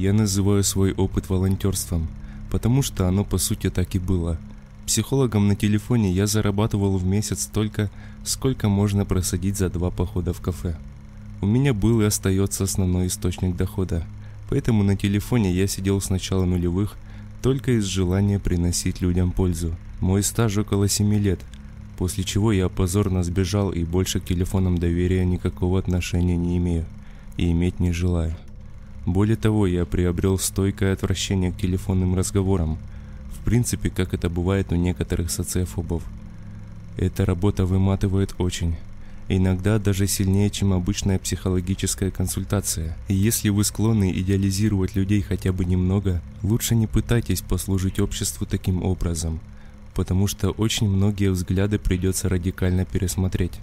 Я называю свой опыт волонтерством, потому что оно по сути так и было. Психологом на телефоне я зарабатывал в месяц столько, сколько можно просадить за два похода в кафе. У меня был и остается основной источник дохода, поэтому на телефоне я сидел с начала нулевых только из желания приносить людям пользу. Мой стаж около 7 лет, после чего я позорно сбежал и больше к телефонам доверия никакого отношения не имею и иметь не желаю. Более того, я приобрел стойкое отвращение к телефонным разговорам, в принципе, как это бывает у некоторых социофобов. Эта работа выматывает очень, иногда даже сильнее, чем обычная психологическая консультация. И если вы склонны идеализировать людей хотя бы немного, лучше не пытайтесь послужить обществу таким образом, потому что очень многие взгляды придется радикально пересмотреть.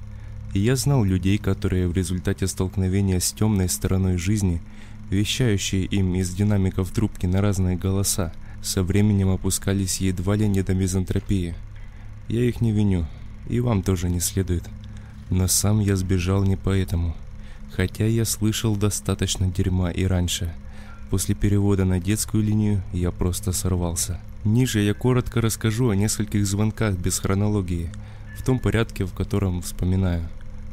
И я знал людей, которые в результате столкновения с темной стороной жизни, вещающие им из динамиков трубки на разные голоса, со временем опускались едва ли не до мизантропии. Я их не виню, и вам тоже не следует. Но сам я сбежал не поэтому. Хотя я слышал достаточно дерьма и раньше. После перевода на детскую линию я просто сорвался. Ниже я коротко расскажу о нескольких звонках без хронологии, в том порядке, в котором вспоминаю.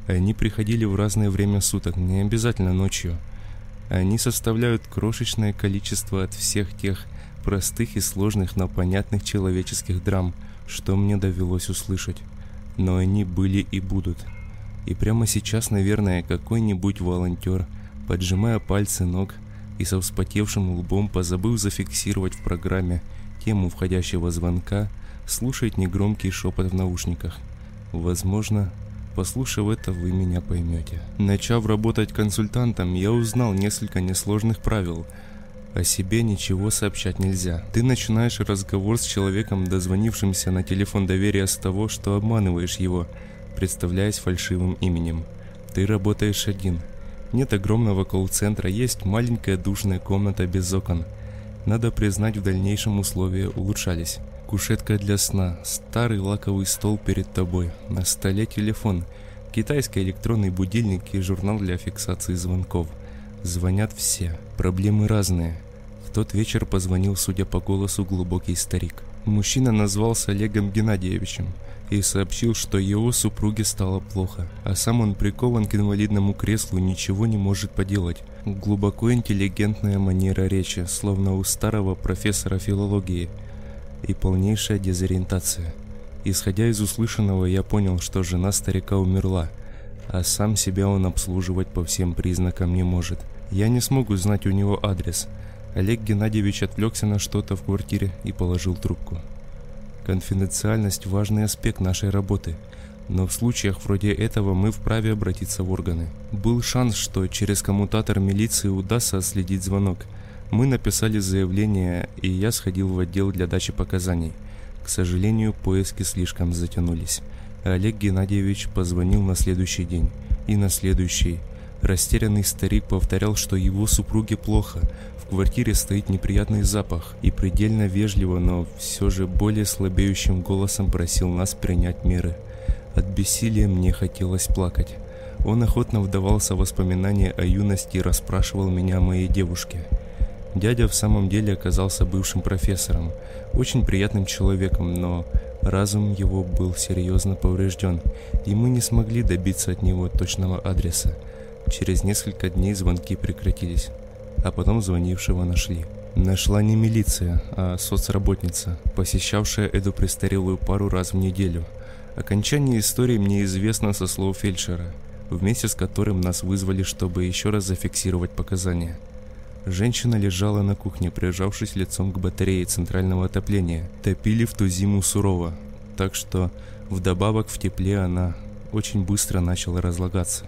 Они приходили в разное время суток, не обязательно ночью. Они составляют крошечное количество от всех тех простых и сложных, но понятных человеческих драм, что мне довелось услышать. Но они были и будут. И прямо сейчас, наверное, какой-нибудь волонтер, поджимая пальцы ног и со вспотевшим лбом, позабыл зафиксировать в программе тему входящего звонка, слушает негромкий шепот в наушниках. Возможно, послушав это, вы меня поймете. Начав работать консультантом, я узнал несколько несложных правил. О себе ничего сообщать нельзя. Ты начинаешь разговор с человеком, дозвонившимся на телефон доверия с того, что обманываешь его – представляясь фальшивым именем. Ты работаешь один. Нет огромного колл-центра, есть маленькая душная комната без окон. Надо признать, в дальнейшем условия улучшались. Кушетка для сна, старый лаковый стол перед тобой, на столе телефон, китайский электронный будильник и журнал для фиксации звонков. Звонят все, проблемы разные. В тот вечер позвонил, судя по голосу, глубокий старик. Мужчина назвался Олегом Геннадьевичем и сообщил, что его супруге стало плохо, а сам он прикован к инвалидному креслу ничего не может поделать. Глубоко интеллигентная манера речи, словно у старого профессора филологии, и полнейшая дезориентация. Исходя из услышанного, я понял, что жена старика умерла, а сам себя он обслуживать по всем признакам не может. Я не смог узнать у него адрес. Олег Геннадьевич отвлекся на что-то в квартире и положил трубку. Конфиденциальность – важный аспект нашей работы, но в случаях вроде этого мы вправе обратиться в органы. Был шанс, что через коммутатор милиции удастся отследить звонок. Мы написали заявление, и я сходил в отдел для дачи показаний. К сожалению, поиски слишком затянулись. Олег Геннадьевич позвонил на следующий день и на следующий. Растерянный старик повторял, что его супруге плохо, в квартире стоит неприятный запах и предельно вежливо, но все же более слабеющим голосом просил нас принять меры. От бессилия мне хотелось плакать. Он охотно вдавался в воспоминания о юности и расспрашивал меня о моей девушке. Дядя в самом деле оказался бывшим профессором, очень приятным человеком, но разум его был серьезно поврежден, и мы не смогли добиться от него точного адреса. Через несколько дней звонки прекратились а потом звонившего нашли. Нашла не милиция, а соцработница, посещавшая эту престарелую пару раз в неделю. Окончание истории мне известно со слов фельдшера, вместе с которым нас вызвали, чтобы еще раз зафиксировать показания. Женщина лежала на кухне, прижавшись лицом к батарее центрального отопления. Топили в ту зиму сурово, так что вдобавок в тепле она очень быстро начала разлагаться.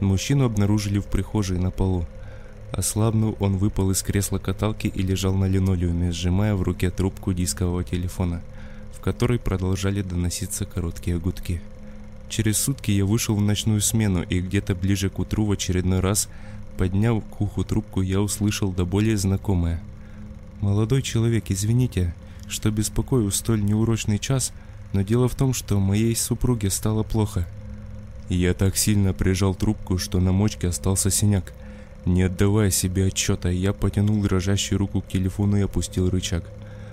Мужчину обнаружили в прихожей на полу. Ослабнув, он выпал из кресла каталки и лежал на линолеуме, сжимая в руке трубку дискового телефона, в которой продолжали доноситься короткие гудки. Через сутки я вышел в ночную смену, и где-то ближе к утру в очередной раз, подняв к уху трубку, я услышал до более знакомое. «Молодой человек, извините, что беспокою столь неурочный час, но дело в том, что моей супруге стало плохо». Я так сильно прижал трубку, что на мочке остался синяк. Не отдавая себе отчета, я потянул дрожащую руку к телефону и опустил рычаг.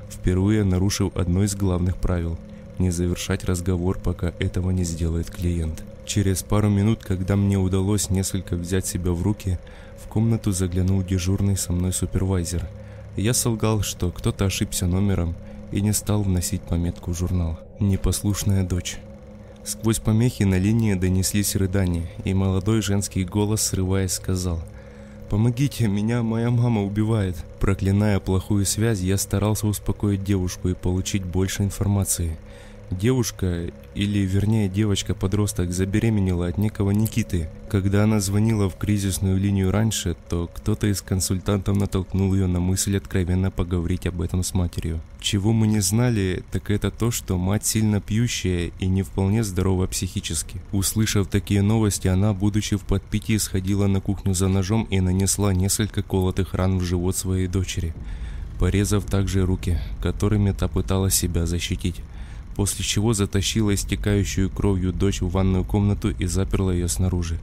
Впервые нарушил одно из главных правил – не завершать разговор, пока этого не сделает клиент. Через пару минут, когда мне удалось несколько взять себя в руки, в комнату заглянул дежурный со мной супервайзер. Я солгал, что кто-то ошибся номером и не стал вносить пометку в журнал. «Непослушная дочь». Сквозь помехи на линии донеслись рыдания, и молодой женский голос, срываясь, сказал «Помогите, меня моя мама убивает». Проклиная плохую связь, я старался успокоить девушку и получить больше информации – Девушка, или вернее девочка-подросток, забеременела от некого Никиты. Когда она звонила в кризисную линию раньше, то кто-то из консультантов натолкнул ее на мысль откровенно поговорить об этом с матерью. Чего мы не знали, так это то, что мать сильно пьющая и не вполне здорова психически. Услышав такие новости, она, будучи в подпитии, сходила на кухню за ножом и нанесла несколько колотых ран в живот своей дочери, порезав также руки, которыми та пыталась себя защитить после чего затащила истекающую кровью дочь в ванную комнату и заперла ее снаружи.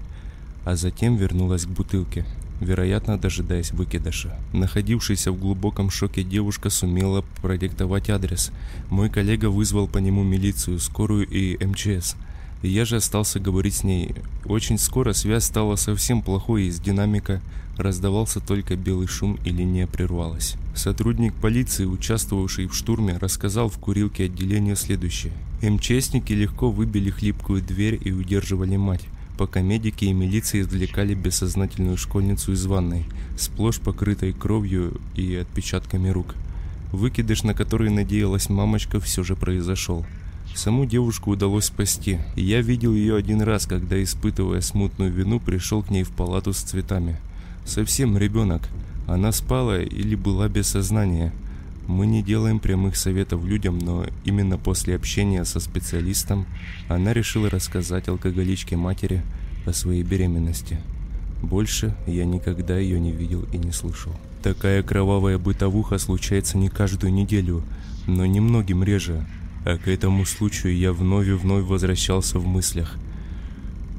А затем вернулась к бутылке, вероятно, дожидаясь выкидыша. Находившаяся в глубоком шоке девушка сумела продиктовать адрес. Мой коллега вызвал по нему милицию, скорую и МЧС – я же остался говорить с ней. Очень скоро связь стала совсем плохой, из динамика раздавался только белый шум и линия прервалась. Сотрудник полиции, участвовавший в штурме, рассказал в курилке отделения следующее. МЧСники легко выбили хлипкую дверь и удерживали мать, пока медики и милиция извлекали бессознательную школьницу из ванной, сплошь покрытой кровью и отпечатками рук. Выкидыш, на который надеялась мамочка, все же произошел. Саму девушку удалось спасти, и я видел ее один раз, когда, испытывая смутную вину, пришел к ней в палату с цветами. Совсем ребенок. Она спала или была без сознания. Мы не делаем прямых советов людям, но именно после общения со специалистом она решила рассказать алкоголичке матери о своей беременности. Больше я никогда ее не видел и не слышал. Такая кровавая бытовуха случается не каждую неделю, но немногим реже. А к этому случаю я вновь и вновь возвращался в мыслях.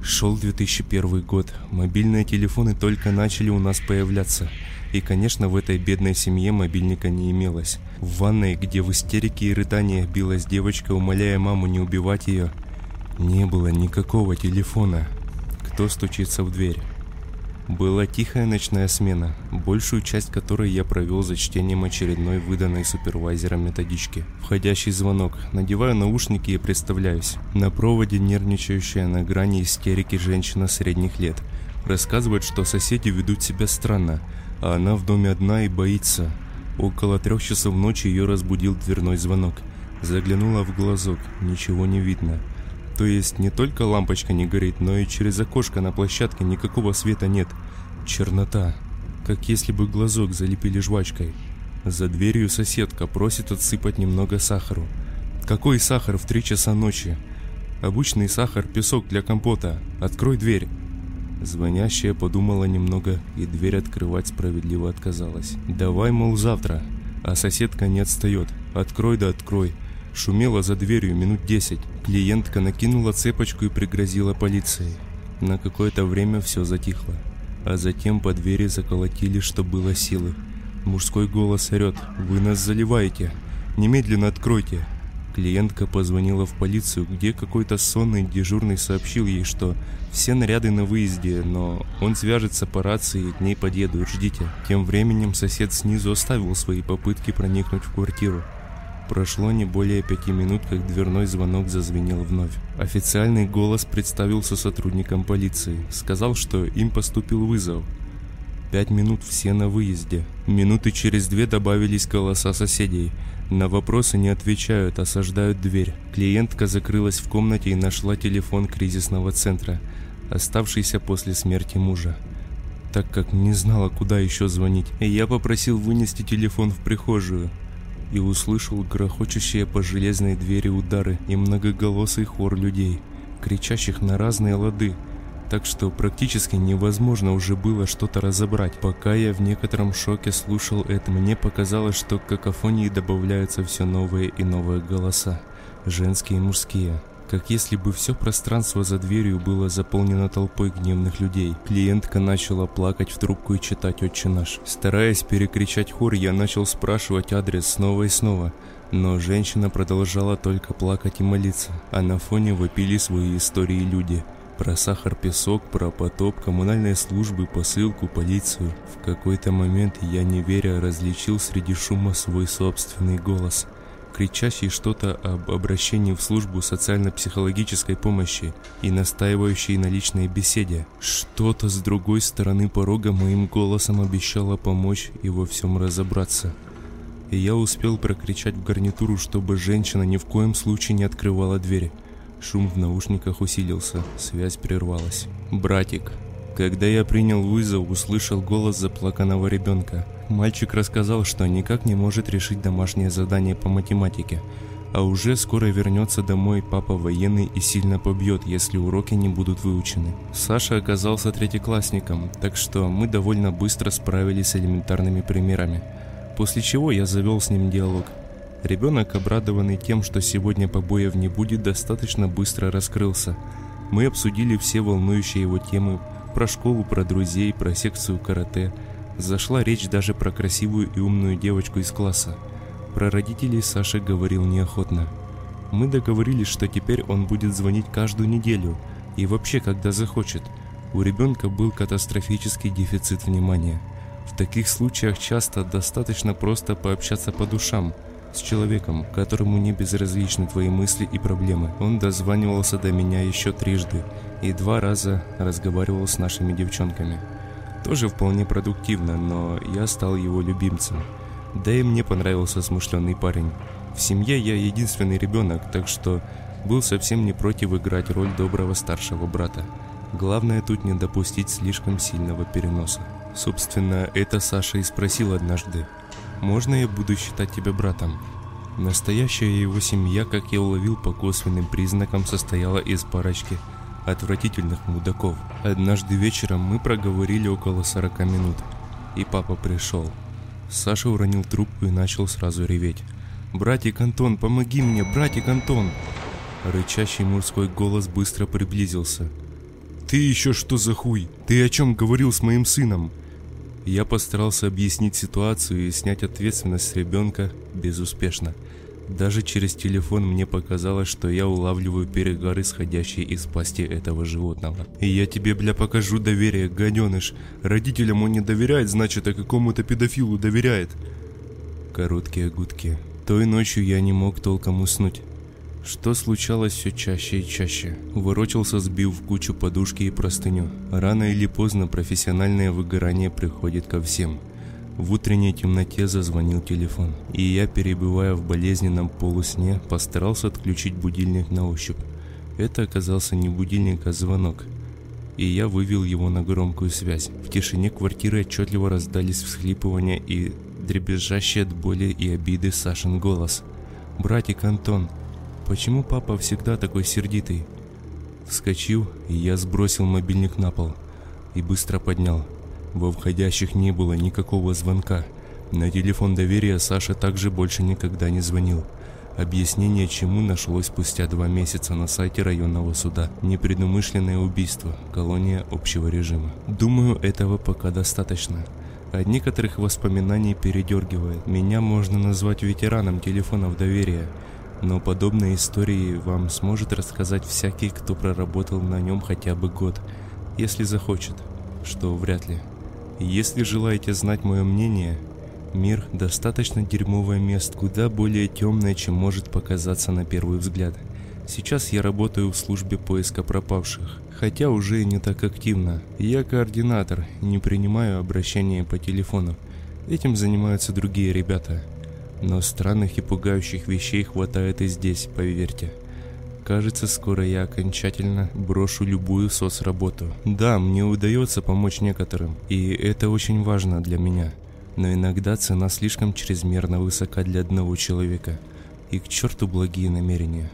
Шел 2001 год, мобильные телефоны только начали у нас появляться. И, конечно, в этой бедной семье мобильника не имелось. В ванной, где в истерике и рыданиях билась девочка, умоляя маму не убивать ее, не было никакого телефона. Кто стучится в дверь? Была тихая ночная смена, большую часть которой я провел за чтением очередной выданной супервайзером методички. Входящий звонок. Надеваю наушники и представляюсь. На проводе нервничающая на грани истерики женщина средних лет. Рассказывает, что соседи ведут себя странно, а она в доме одна и боится. Около трех часов ночи ее разбудил дверной звонок. Заглянула в глазок, ничего не видно. То есть не только лампочка не горит, но и через окошко на площадке никакого света нет. Чернота. Как если бы глазок залепили жвачкой. За дверью соседка просит отсыпать немного сахару. Какой сахар в три часа ночи? Обычный сахар, песок для компота. Открой дверь. Звонящая подумала немного, и дверь открывать справедливо отказалась. «Давай, мол, завтра». А соседка не отстает. «Открой да открой». Шумела за дверью минут десять. Клиентка накинула цепочку и пригрозила полицией. На какое-то время все затихло. А затем по двери заколотили, что было силы. Мужской голос орет «Вы нас заливаете! Немедленно откройте!» Клиентка позвонила в полицию, где какой-то сонный дежурный сообщил ей, что все наряды на выезде, но он свяжется по рации и к ней подъедут, ждите. Тем временем сосед снизу оставил свои попытки проникнуть в квартиру. Прошло не более пяти минут, как дверной звонок зазвенел вновь. Официальный голос представился сотрудникам полиции. Сказал, что им поступил вызов. Пять минут все на выезде. Минуты через две добавились голоса соседей. На вопросы не отвечают, осаждают дверь. Клиентка закрылась в комнате и нашла телефон кризисного центра, оставшийся после смерти мужа. Так как не знала, куда еще звонить, я попросил вынести телефон в прихожую и услышал грохочущие по железной двери удары и многоголосый хор людей, кричащих на разные лады, так что практически невозможно уже было что-то разобрать. Пока я в некотором шоке слушал это, мне показалось, что к какофонии добавляются все новые и новые голоса, женские и мужские. Как если бы все пространство за дверью было заполнено толпой гневных людей. Клиентка начала плакать в трубку и читать «Отче наш». Стараясь перекричать хор, я начал спрашивать адрес снова и снова, но женщина продолжала только плакать и молиться, а на фоне вопили свои истории люди – про сахар-песок, про потоп, коммунальные службы, посылку, полицию. В какой-то момент я, не веря, различил среди шума свой собственный голос, кричащий что-то об обращении в службу социально-психологической помощи и настаивающий на личной беседе. Что-то с другой стороны порога моим голосом обещало помочь и во всем разобраться. И я успел прокричать в гарнитуру, чтобы женщина ни в коем случае не открывала дверь. Шум в наушниках усилился, связь прервалась. «Братик». Когда я принял вызов, услышал голос заплаканного ребенка. Мальчик рассказал, что никак не может решить домашнее задание по математике, а уже скоро вернется домой папа военный и сильно побьет, если уроки не будут выучены. Саша оказался третьеклассником, так что мы довольно быстро справились с элементарными примерами. После чего я завел с ним диалог. Ребенок, обрадованный тем, что сегодня побоев не будет, достаточно быстро раскрылся. Мы обсудили все волнующие его темы про школу, про друзей, про секцию карате. Зашла речь даже про красивую и умную девочку из класса. Про родителей Саша говорил неохотно. Мы договорились, что теперь он будет звонить каждую неделю и вообще, когда захочет. У ребенка был катастрофический дефицит внимания. В таких случаях часто достаточно просто пообщаться по душам – с человеком, которому не безразличны твои мысли и проблемы. Он дозванивался до меня еще трижды и два раза разговаривал с нашими девчонками. Тоже вполне продуктивно, но я стал его любимцем. Да и мне понравился смышленый парень. В семье я единственный ребенок, так что был совсем не против играть роль доброго старшего брата. Главное тут не допустить слишком сильного переноса. Собственно, это Саша и спросил однажды, можно я буду считать тебя братом?» Настоящая его семья, как я уловил по косвенным признакам, состояла из парочки отвратительных мудаков. Однажды вечером мы проговорили около 40 минут, и папа пришел. Саша уронил трубку и начал сразу реветь. «Братик Антон, помоги мне, братик Антон!» Рычащий мужской голос быстро приблизился. «Ты еще что за хуй? Ты о чем говорил с моим сыном?» Я постарался объяснить ситуацию и снять ответственность с ребенка безуспешно. Даже через телефон мне показалось, что я улавливаю перегар, исходящий из пасти этого животного. И я тебе, бля, покажу доверие, гаденыш. Родителям он не доверяет, значит, а какому-то педофилу доверяет. Короткие гудки. Той ночью я не мог толком уснуть что случалось все чаще и чаще. Ворочался, сбив в кучу подушки и простыню. Рано или поздно профессиональное выгорание приходит ко всем. В утренней темноте зазвонил телефон, и я, перебывая в болезненном полусне, постарался отключить будильник на ощупь. Это оказался не будильник, а звонок. И я вывел его на громкую связь. В тишине квартиры отчетливо раздались всхлипывания и дребезжащий от боли и обиды Сашин голос. «Братик Антон, Почему папа всегда такой сердитый? Вскочил, и я сбросил мобильник на пол и быстро поднял. Во входящих не было никакого звонка. На телефон доверия Саша также больше никогда не звонил. Объяснение чему нашлось спустя два месяца на сайте районного суда. Непредумышленное убийство, колония общего режима. Думаю, этого пока достаточно. От некоторых воспоминаний передергивает. Меня можно назвать ветераном телефонов доверия – но подобные истории вам сможет рассказать всякий, кто проработал на нем хотя бы год, если захочет, что вряд ли. Если желаете знать мое мнение, мир достаточно дерьмовое место, куда более темное, чем может показаться на первый взгляд. Сейчас я работаю в службе поиска пропавших, хотя уже не так активно. Я координатор, не принимаю обращения по телефону. Этим занимаются другие ребята – но странных и пугающих вещей хватает и здесь, поверьте. Кажется, скоро я окончательно брошу любую соцработу. Да, мне удается помочь некоторым, и это очень важно для меня. Но иногда цена слишком чрезмерно высока для одного человека. И к черту благие намерения.